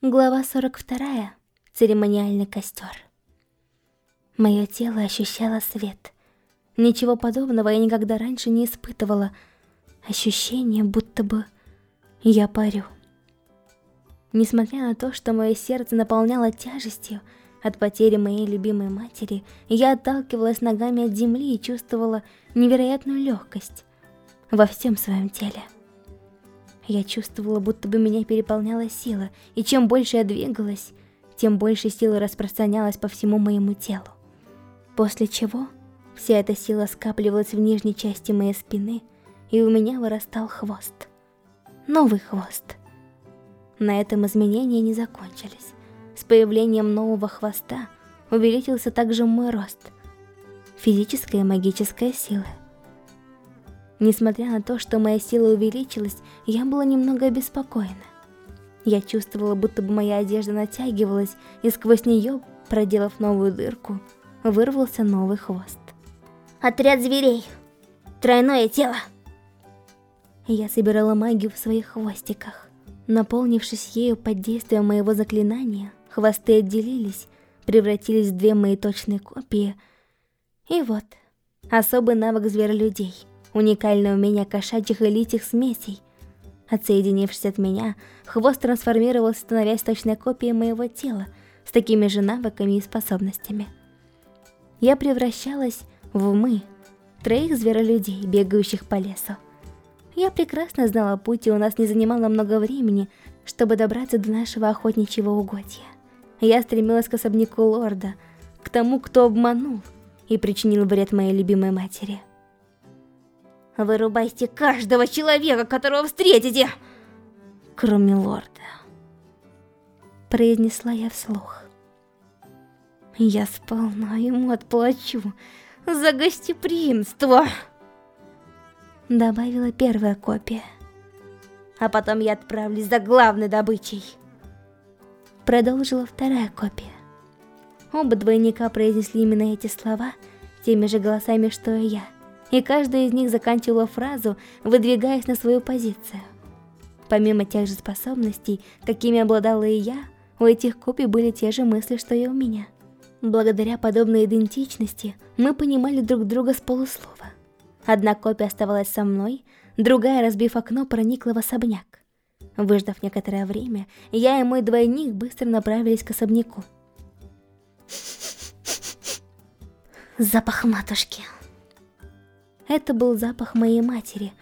Глава 42. Церемониальный костер. Мое тело ощущало свет. Ничего подобного я никогда раньше не испытывала. Ощущение, будто бы я парю. Несмотря на то, что мое сердце наполняло тяжестью от потери моей любимой матери, я отталкивалась ногами от земли и чувствовала невероятную легкость во всем своем теле. Я чувствовала, будто бы меня переполняла сила, и чем больше я двигалась, тем больше силы распространялась по всему моему телу. После чего вся эта сила скапливалась в нижней части моей спины, и у меня вырастал хвост. Новый хвост. На этом изменения не закончились. С появлением нового хвоста увеличился также мой рост. Физическая и магическая сила. Несмотря на то, что моя сила увеличилась, я была немного обеспокоена. Я чувствовала, будто бы моя одежда натягивалась, и сквозь нее, проделав новую дырку, вырвался новый хвост. Отряд зверей. Тройное тело. Я собирала магию в своих хвостиках. Наполнившись ею под действием моего заклинания, хвосты отделились, превратились в две мои точные копии. И вот, особый навык зверолюдей — уникальное умение кошачьих и литих смесей. Отсоединившись от меня, хвост трансформировался, становясь точной копией моего тела, с такими же навыками и способностями. Я превращалась в мы, троих зверолюдей, бегающих по лесу. Я прекрасно знала путь, и у нас не занимало много времени, чтобы добраться до нашего охотничьего угодья. Я стремилась к особняку лорда, к тому, кто обманул и причинил вред моей любимой матери. Вырубайте каждого человека, которого встретите! Кроме лорда. Произнесла я вслух. Я сполна ему отплачу за гостеприимство. Добавила первая копия. А потом я отправлюсь за главной добычей. Продолжила вторая копия. Оба двойника произнесли именно эти слова теми же голосами, что и я и каждая из них заканчивала фразу, выдвигаясь на свою позицию. Помимо тех же способностей, какими обладала и я, у этих копий были те же мысли, что и у меня. Благодаря подобной идентичности, мы понимали друг друга с полуслова. Одна копия оставалась со мной, другая, разбив окно, проникла в особняк. Выждав некоторое время, я и мой двойник быстро направились к особняку. Запах матушки. Это был запах моей матери.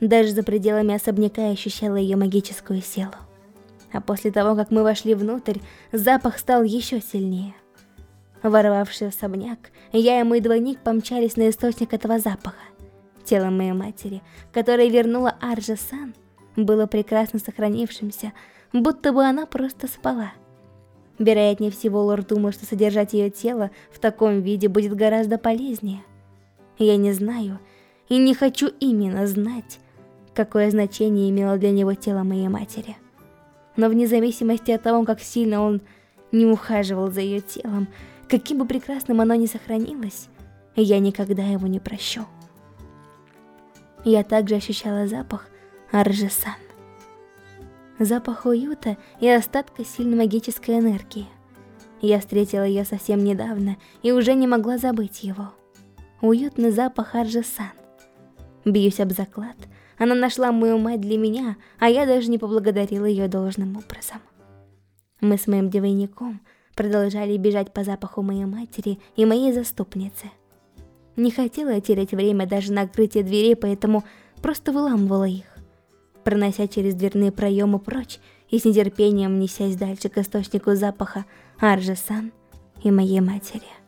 Даже за пределами особняка я ощущала ее магическую силу. А после того, как мы вошли внутрь, запах стал еще сильнее. Ворвавшись в особняк, я и мой двойник помчались на источник этого запаха. Тело моей матери, которое вернула Арджа-сан, было прекрасно сохранившимся, будто бы она просто спала. Вероятнее всего, лорд думал, что содержать ее тело в таком виде будет гораздо полезнее. Я не знаю, и не хочу именно знать, какое значение имело для него тело моей матери. Но вне зависимости от того, как сильно он не ухаживал за ее телом, каким бы прекрасным оно ни сохранилось, я никогда его не прощу. Я также ощущала запах Аржесан. Запах уюта и остатка сильной магической энергии. Я встретила ее совсем недавно и уже не могла забыть его. Уютный запах Аржесан. Бьюсь об заклад. Она нашла мою мать для меня, а я даже не поблагодарила ее должным образом. Мы с моим двойником продолжали бежать по запаху моей матери и моей заступницы. Не хотела терять время даже на открытие дверей, поэтому просто выламывала их, пронося через дверные проемы прочь и с нетерпением несясь дальше к источнику запаха Аржи-сан и моей матери.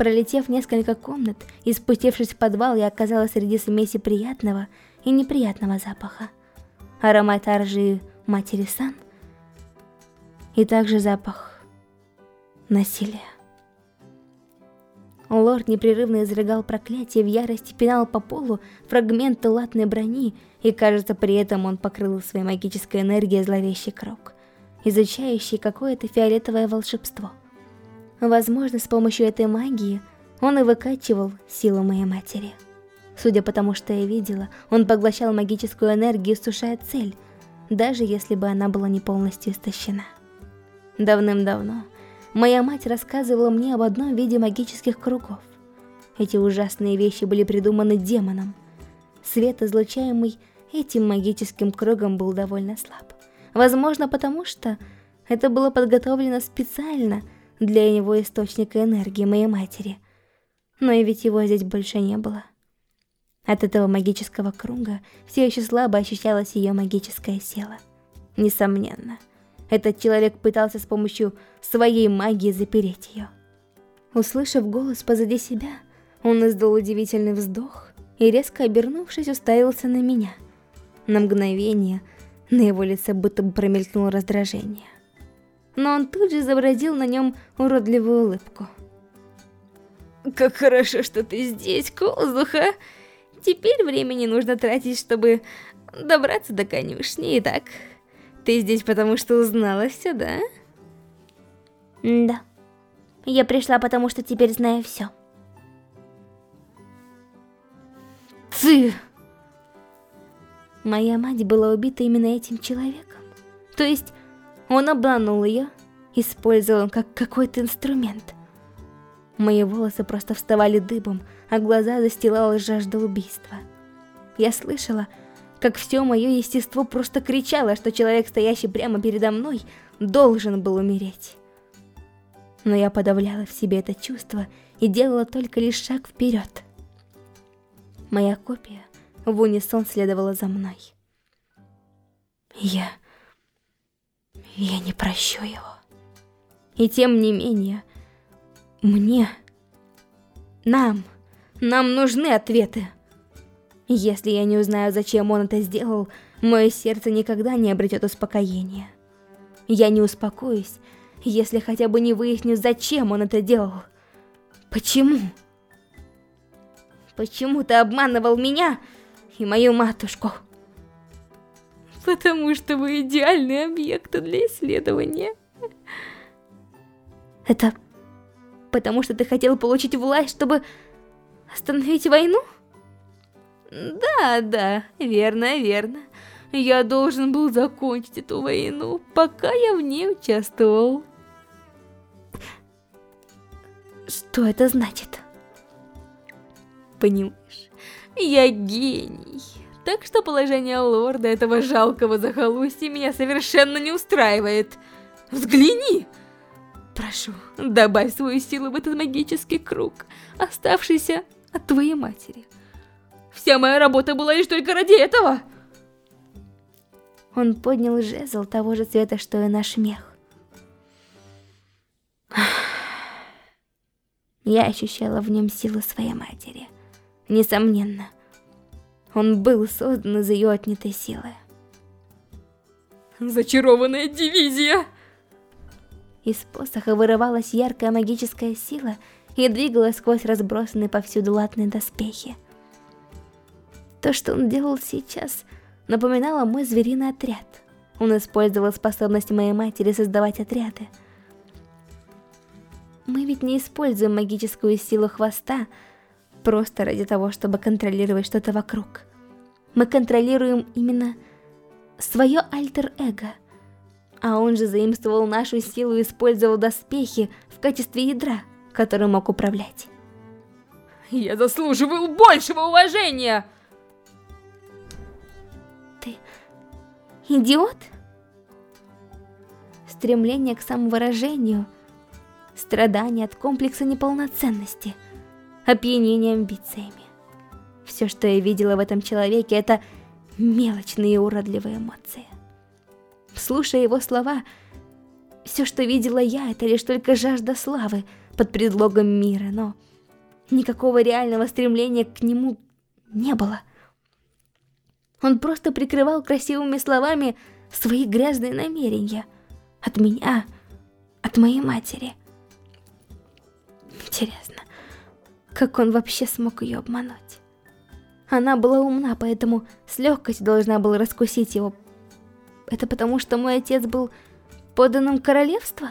Пролетев несколько комнат и спустившись в подвал, я оказалась среди смеси приятного и неприятного запаха. Аромат аржи матери Сан и также запах насилия. Лорд непрерывно изрыгал проклятие в ярости, пинал по полу фрагменты латной брони, и кажется, при этом он покрыл своей магической энергией зловещий круг, изучающий какое-то фиолетовое волшебство. Возможно, с помощью этой магии он и выкачивал силу моей матери. Судя по тому, что я видела, он поглощал магическую энергию, сушая цель, даже если бы она была не полностью истощена. Давным-давно моя мать рассказывала мне об одном виде магических кругов. Эти ужасные вещи были придуманы демоном. Свет, излучаемый этим магическим кругом, был довольно слаб. Возможно, потому что это было подготовлено специально для него источника энергии моей матери. Но и ведь его здесь больше не было. От этого магического круга все еще слабо ощущалась ее магическая сила. Несомненно, этот человек пытался с помощью своей магии запереть ее. Услышав голос позади себя, он издал удивительный вздох и, резко обернувшись, уставился на меня. На мгновение на его лице будто бы промелькнуло раздражение. Но он тут же изобразил на нем уродливую улыбку. «Как хорошо, что ты здесь, Козуха!» Теперь времени нужно тратить, чтобы добраться до конюшни. Итак, ты здесь потому что узнала все, да? Да. Я пришла потому что теперь знаю все. Ты... Моя мать была убита именно этим человеком. То есть, он обманул ее, использовал как какой-то инструмент. Мои волосы просто вставали дыбом, а глаза застилала жажда убийства. Я слышала, как все мое естество просто кричало, что человек, стоящий прямо передо мной, должен был умереть. Но я подавляла в себе это чувство и делала только лишь шаг вперед. Моя копия в унисон следовала за мной. Я... я не прощу его. И тем не менее, мне... нам... нам нужны ответы. Если я не узнаю, зачем он это сделал, мое сердце никогда не обретет успокоения. Я не успокоюсь, если хотя бы не выясню, зачем он это делал. Почему? Почему ты обманывал меня и мою матушку? Потому что вы идеальные объекты для исследования. Это потому что ты хотел получить власть, чтобы остановить войну? Да, да, верно, верно. Я должен был закончить эту войну, пока я в ней участвовал. Что это значит? Понимаешь, я гений. Так что положение лорда этого жалкого захолустья меня совершенно не устраивает. Взгляни! Прошу, добавь свою силу в этот магический круг, оставшийся от твоей матери. Вся моя работа была лишь только ради этого. Он поднял жезл того же цвета, что и наш мех. Я ощущала в нем силу своей матери. Несомненно, он был создан из ее отнятой силы. Зачарованная дивизия! Из посоха вырывалась яркая магическая сила и двигалась сквозь разбросанные повсюду латные доспехи. То, что он делал сейчас, напоминало мой звериный отряд. Он использовал способность моей матери создавать отряды. Мы ведь не используем магическую силу хвоста просто ради того, чтобы контролировать что-то вокруг. Мы контролируем именно свое альтер-эго. А он же заимствовал нашу силу и использовал доспехи в качестве ядра, которым мог управлять. Я заслуживаю большего уважения! Идиот? Стремление к самовыражению, страдание от комплекса неполноценности, опьянение амбициями. Все, что я видела в этом человеке, это мелочные и уродливые эмоции. Слушая его слова, все, что видела я, это лишь только жажда славы под предлогом мира, но никакого реального стремления к нему не было. Он просто прикрывал красивыми словами свои грязные намерения. От меня, от моей матери. Интересно, как он вообще смог ее обмануть? Она была умна, поэтому с легкостью должна была раскусить его. Это потому, что мой отец был поданным королевства?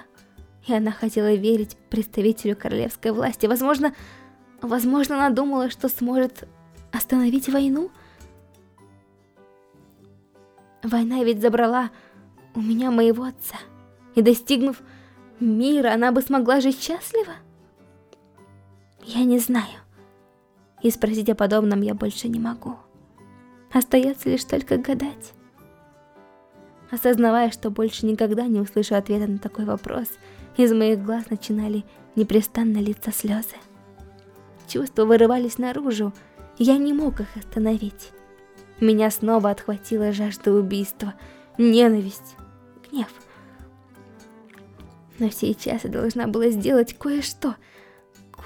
И она хотела верить представителю королевской власти. Возможно, возможно, она думала, что сможет остановить войну? Война ведь забрала у меня моего отца. И достигнув мира, она бы смогла жить счастливо? Я не знаю. И спросить о подобном я больше не могу. Остается лишь только гадать. Осознавая, что больше никогда не услышу ответа на такой вопрос, из моих глаз начинали непрестанно литься слезы. Чувства вырывались наружу, я не мог их остановить. Меня снова отхватила жажда убийства, ненависть, гнев. Но сейчас я должна была сделать кое-что,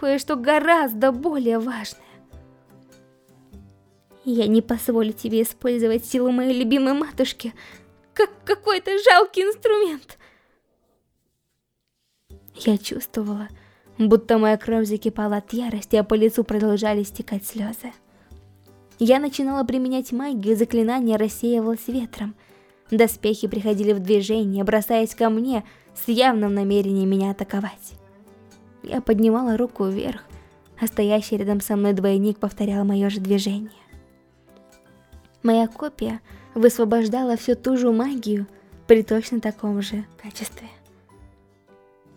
кое-что гораздо более важное. Я не позволю тебе использовать силу моей любимой матушки, как какой-то жалкий инструмент. Я чувствовала, будто моя кровь закипала от ярости, а по лицу продолжали стекать слезы. Я начинала применять магию, заклинание рассеивалось ветром. Доспехи приходили в движение, бросаясь ко мне с явным намерением меня атаковать. Я поднимала руку вверх, а стоящий рядом со мной двойник повторял мое же движение. Моя копия высвобождала всю ту же магию при точно таком же качестве.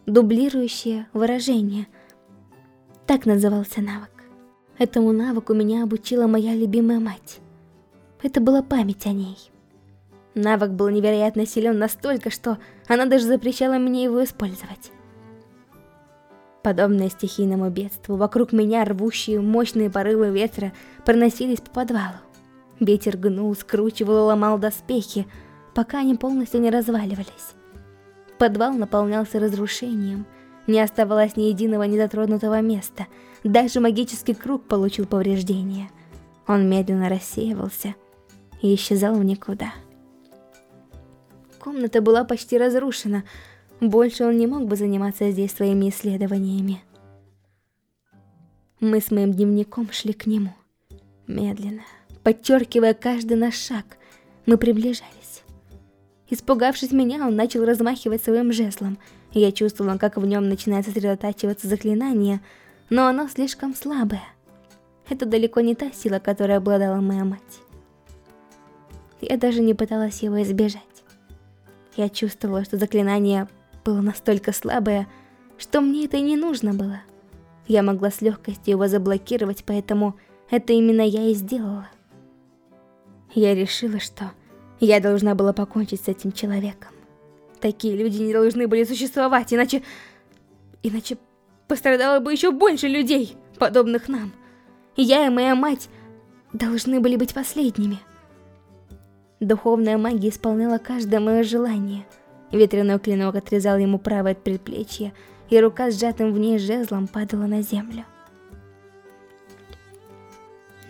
Дублирующее выражение. Так назывался навык. Этому навыку меня обучила моя любимая мать. Это была память о ней. Навык был невероятно силен настолько, что она даже запрещала мне его использовать. Подобное стихийному бедству, вокруг меня рвущие мощные порывы ветра проносились по подвалу. Ветер гнул, скручивал и ломал доспехи, пока они полностью не разваливались. Подвал наполнялся разрушением, не оставалось ни единого незатронутого места, даже магический круг получил повреждения. Он медленно рассеивался и исчезал в никуда. Комната была почти разрушена, больше он не мог бы заниматься здесь своими исследованиями. Мы с моим дневником шли к нему, медленно, подчеркивая каждый наш шаг, мы приближались. Испугавшись меня, он начал размахивать своим жезлом. Я чувствовала, как в нем начинает сосредотачиваться заклинание, но оно слишком слабое. Это далеко не та сила, которой обладала моя мать. Я даже не пыталась его избежать. Я чувствовала, что заклинание было настолько слабое, что мне это и не нужно было. Я могла с легкостью его заблокировать, поэтому это именно я и сделала. Я решила, что я должна была покончить с этим человеком. Такие люди не должны были существовать, иначе... Иначе пострадало бы еще больше людей, подобных нам. Я и моя мать должны были быть последними. Духовная магия исполняла каждое мое желание. Ветряной клинок отрезал ему правое от предплечья, и рука с сжатым в ней жезлом падала на землю.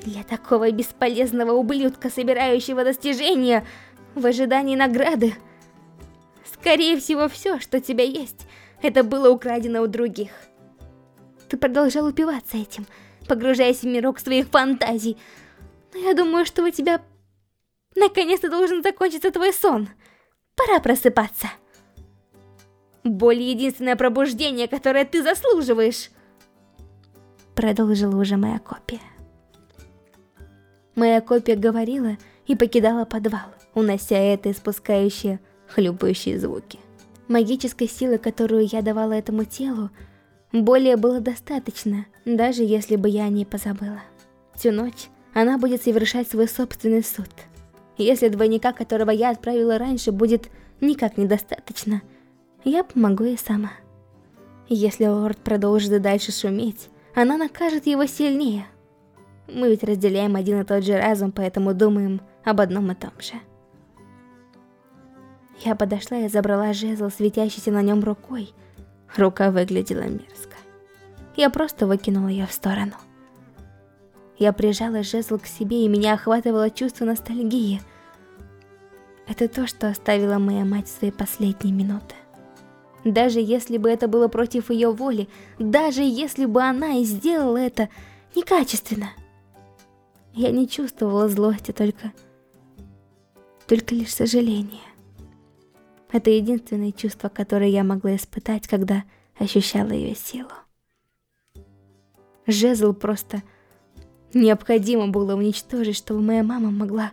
Для такого бесполезного ублюдка, собирающего достижения в ожидании награды. Скорее всего, все, что у тебя есть, это было украдено у других. Ты продолжал упиваться этим, погружаясь в мирок своих фантазий. Но я думаю, что у тебя наконец-то должен закончиться твой сон. Пора просыпаться. Боль — единственное пробуждение, которое ты заслуживаешь. Продолжила уже моя копия. Моя копия говорила и покидала подвал, унося это испускающее хлюпающие звуки. Магической силы, которую я давала этому телу, более было достаточно, даже если бы я о ней позабыла. Всю ночь она будет совершать свой собственный суд. Если двойника, которого я отправила раньше, будет никак недостаточно, я помогу ей сама. Если лорд продолжит и дальше шуметь, она накажет его сильнее – мы ведь разделяем один и тот же разум, поэтому думаем об одном и том же. Я подошла и забрала жезл, светящийся на нем рукой. Рука выглядела мерзко. Я просто выкинула ее в сторону. Я прижала жезл к себе, и меня охватывало чувство ностальгии. Это то, что оставила моя мать в свои последние минуты. Даже если бы это было против ее воли, даже если бы она и сделала это некачественно – я не чувствовала злости, только... Только лишь сожаление. Это единственное чувство, которое я могла испытать, когда ощущала ее силу. Жезл просто необходимо было уничтожить, чтобы моя мама могла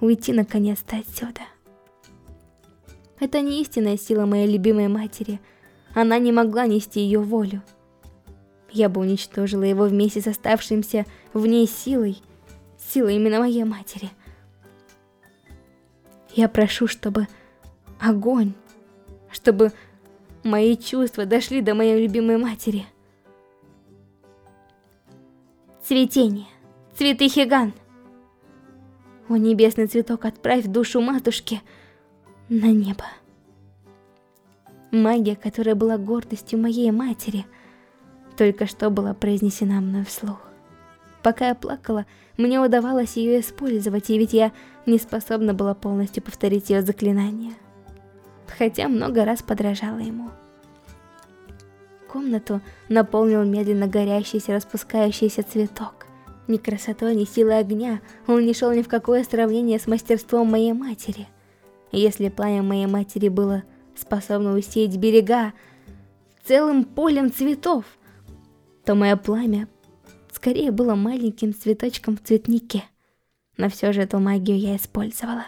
уйти наконец-то отсюда. Это не истинная сила моей любимой матери. Она не могла нести ее волю. Я бы уничтожила его вместе с оставшимся в ней силой, силой именно моей матери. Я прошу, чтобы огонь, чтобы мои чувства дошли до моей любимой матери. Цветение, цветы Хиган. О, небесный цветок, отправь душу матушки на небо. Магия, которая была гордостью моей матери, только что была произнесена мной вслух. Пока я плакала, мне удавалось ее использовать, и ведь я не способна была полностью повторить ее заклинание. Хотя много раз подражала ему. Комнату наполнил медленно горящийся распускающийся цветок. Ни красотой, ни силой огня он не шел ни в какое сравнение с мастерством моей матери. Если пламя моей матери было способно усеять берега целым полем цветов, то мое пламя скорее было маленьким цветочком в цветнике. Но все же эту магию я использовала.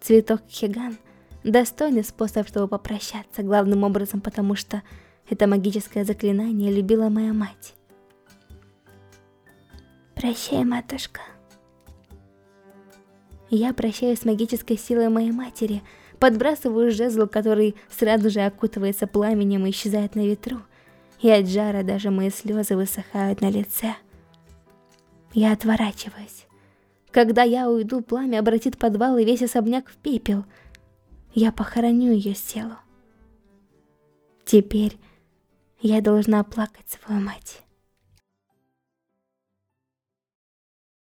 Цветок Хиган – достойный способ, чтобы попрощаться, главным образом потому, что это магическое заклинание любила моя мать. Прощай, матушка. Я прощаюсь с магической силой моей матери, подбрасываю жезл, который сразу же окутывается пламенем и исчезает на ветру, и от жара даже мои слезы высыхают на лице. Я отворачиваюсь. Когда я уйду, пламя обратит подвал и весь особняк в пепел. Я похороню ее тело. Теперь я должна оплакать свою мать.